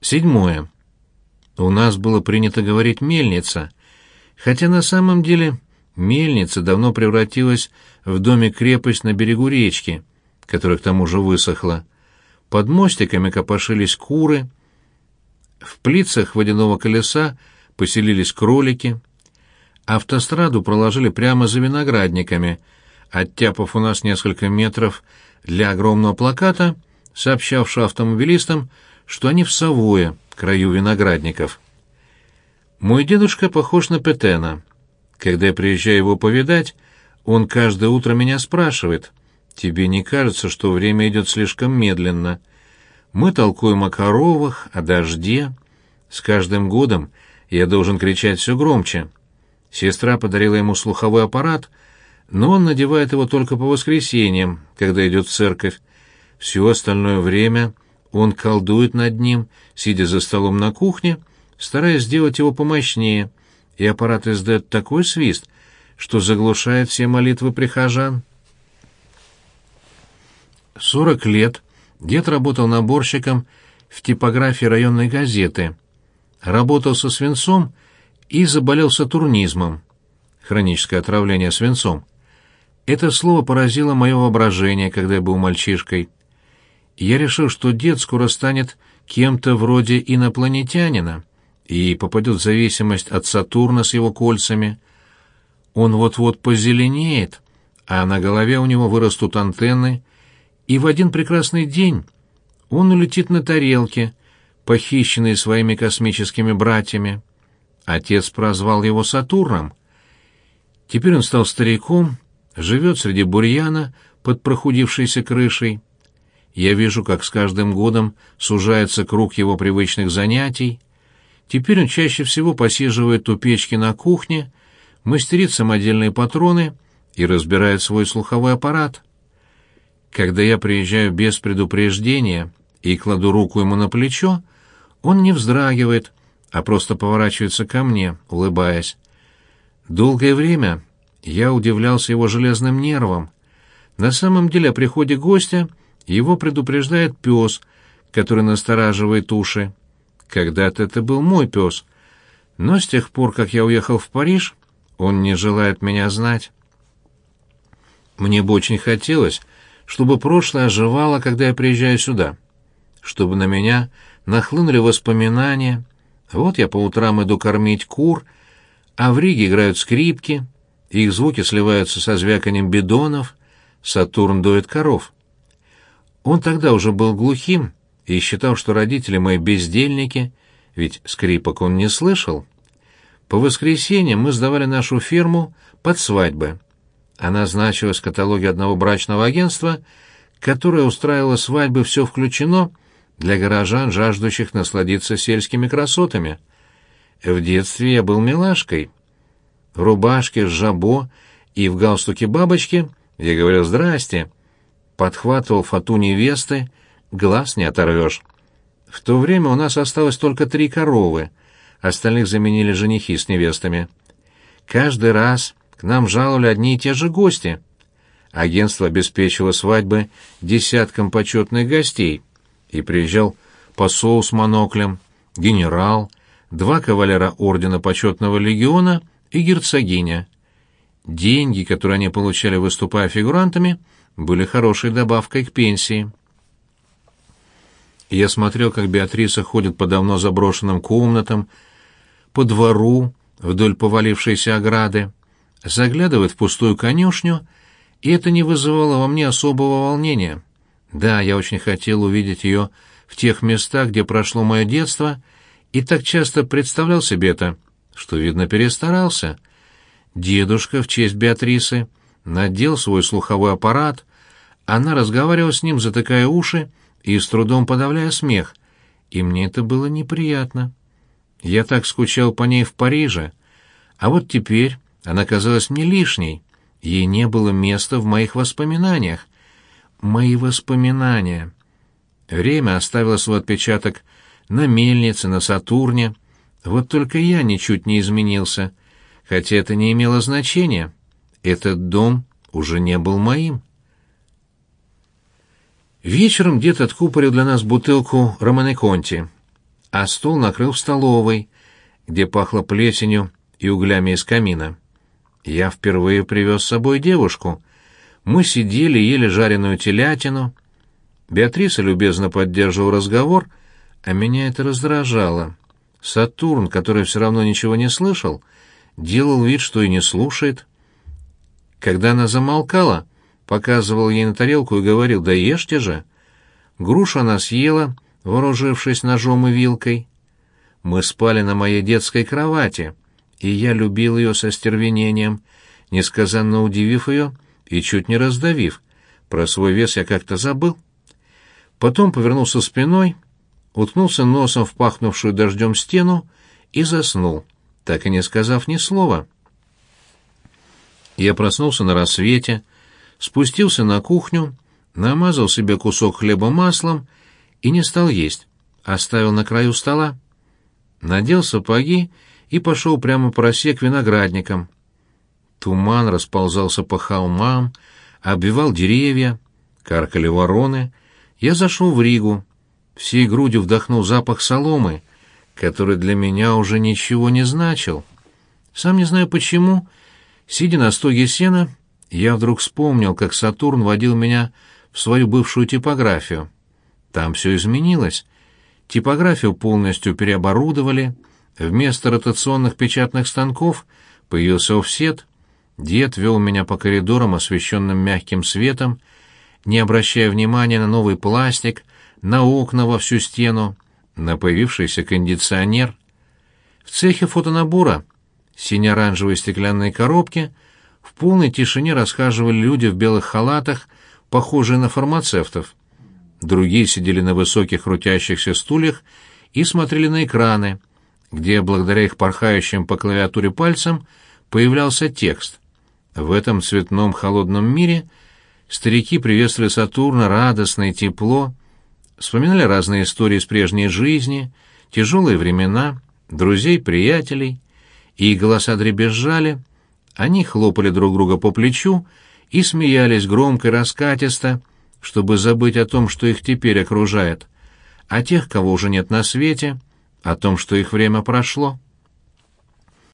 Седьмое. У нас было принято говорить «мельница», хотя на самом деле мельница давно превратилась в доме-крепость на берегу речки, которая к тому же высохла. Под мостиками копошились куры, в плицах водяного колеса поселились кролики. Автостраду проложили прямо за виноградниками, оттяпав у нас несколько метров для огромного плаката, сообщавшего автомобилистам, что они в Савое, краю виноградников. Мой дедушка похож на Петена. Когда я приезжаю его повидать, он каждое утро меня спрашивает, «Тебе не кажется, что время идет слишком медленно?» Мы толкуем о коровах, о дожде. С каждым годом я должен кричать все громче. Сестра подарила ему слуховой аппарат, но он надевает его только по воскресеньям, когда идет в церковь. Все остальное время он колдует над ним, сидя за столом на кухне, стараясь сделать его помощнее, и аппарат издает такой свист, что заглушает все молитвы прихожан. Сорок лет Дед работал наборщиком в типографии районной газеты, работал со свинцом и заболел сатурнизмом, хроническое отравление свинцом. Это слово поразило мое воображение, когда я был мальчишкой. Я решил, что дед скоро станет кем-то вроде инопланетянина и попадет в зависимость от Сатурна с его кольцами. Он вот-вот позеленеет, а на голове у него вырастут антенны, и в один прекрасный день он улетит на тарелке, похищенный своими космическими братьями. Отец прозвал его Сатурном. Теперь он стал стариком, живет среди бурьяна под прохудившейся крышей. Я вижу, как с каждым годом сужается круг его привычных занятий. Теперь он чаще всего посиживает у печки на кухне, мастерит самодельные патроны и разбирает свой слуховой аппарат. Когда я приезжаю без предупреждения и кладу руку ему на плечо, он не вздрагивает, а просто поворачивается ко мне, улыбаясь. Долгое время я удивлялся его железным нервам. На самом деле о приходе гостя его предупреждает пес, который настораживает уши. Когда-то это был мой пес, но с тех пор, как я уехал в Париж, он не желает меня знать. Мне бы очень хотелось, чтобы прошлое оживало, когда я приезжаю сюда, чтобы на меня нахлынули воспоминания. Вот я по утрам иду кормить кур, а в Риге играют скрипки, их звуки сливаются со звяканием бидонов, Сатурн дует коров. Он тогда уже был глухим и считал, что родители мои бездельники, ведь скрипок он не слышал. По воскресеньям мы сдавали нашу ферму под свадьбы. Она значилась в каталоге одного брачного агентства, которое устраивало свадьбы «Все включено» для горожан, жаждущих насладиться сельскими красотами. В детстве я был милашкой. В рубашке с жабо и в галстуке бабочки я говорил «Здрасте», подхватывал фату невесты, глаз не оторвешь. В то время у нас осталось только три коровы, остальных заменили женихи с невестами. Каждый раз к нам жаловали одни и те же гости. Агентство обеспечило свадьбы десяткам почетных гостей, и приезжал посол с моноклем, генерал, два кавалера ордена почетного легиона и герцогиня. Деньги, которые они получали, выступая фигурантами, были хорошей добавкой к пенсии. Я смотрел, как Беатриса ходит по давно заброшенным комнатам, по двору, вдоль повалившейся ограды заглядывает в пустую конюшню, и это не вызывало во мне особого волнения. Да, я очень хотел увидеть ее в тех местах, где прошло мое детство, и так часто представлял себе это, что, видно, перестарался. Дедушка в честь Беатрисы надел свой слуховой аппарат, она разговаривала с ним, затыкая уши и с трудом подавляя смех, и мне это было неприятно. Я так скучал по ней в Париже, а вот теперь она казалась мне лишней. Ей не было места в моих воспоминаниях. Мои воспоминания. Время оставило свой отпечаток на мельнице, на Сатурне. Вот только я ничуть не изменился, хотя это не имело значения. Этот дом уже не был моим. Вечером дед откупорил для нас бутылку Романе Конти. а стол накрыл в столовой, где пахло плесенью и углями из камина. Я впервые привез с собой девушку. Мы сидели, ели жареную телятину. Беатриса любезно поддерживал разговор, а меня это раздражало. Сатурн, который все равно ничего не слышал, делал вид, что и не слушает. Когда она замолкала, показывал ей на тарелку и говорил «Да ешьте же». Грушу она съела, вооружившись ножом и вилкой. Мы спали на моей детской кровати, и я любил ее со стервенением, несказанно удивив ее и чуть не раздавив. Про свой вес я как-то забыл. Потом повернулся спиной, уткнулся носом в пахнувшую дождем стену и заснул, так и не сказав ни слова. Я проснулся на рассвете, спустился на кухню, намазал себе кусок хлеба маслом и не стал есть, оставил на краю стола. Надел сапоги и пошел прямо по росе к виноградникам. Туман расползался по холмам, обвивал деревья, каркали вороны. Я зашел в Ригу, всей грудью вдохнул запах соломы, который для меня уже ничего не значил. Сам не знаю почему, сидя на стоге сена, я вдруг вспомнил, как Сатурн водил меня в свою бывшую типографию. Там все изменилось. Типографию полностью переоборудовали, вместо ротационных печатных станков появился офсет. Дед вел меня по коридорам, освещенным мягким светом, не обращая внимания на новый пластик, на окна во всю стену, на появившийся кондиционер. В цехе фотонабора сине-оранжевые стеклянные коробки в полной тишине расхаживали люди в белых халатах, похожие на фармацевтов. Другие сидели на высоких крутящихся стульях и смотрели на экраны, где, благодаря их порхающим по клавиатуре пальцам, появлялся текст. В этом цветном холодном мире старики приветствовали Сатурна радостно и тепло, вспоминали разные истории из прежней жизни, тяжелые времена, друзей, приятелей, и голоса дребезжали, они хлопали друг друга по плечу и смеялись громко и раскатисто, чтобы забыть о том, что их теперь окружает, о тех, кого уже нет на свете, о том, что их время прошло.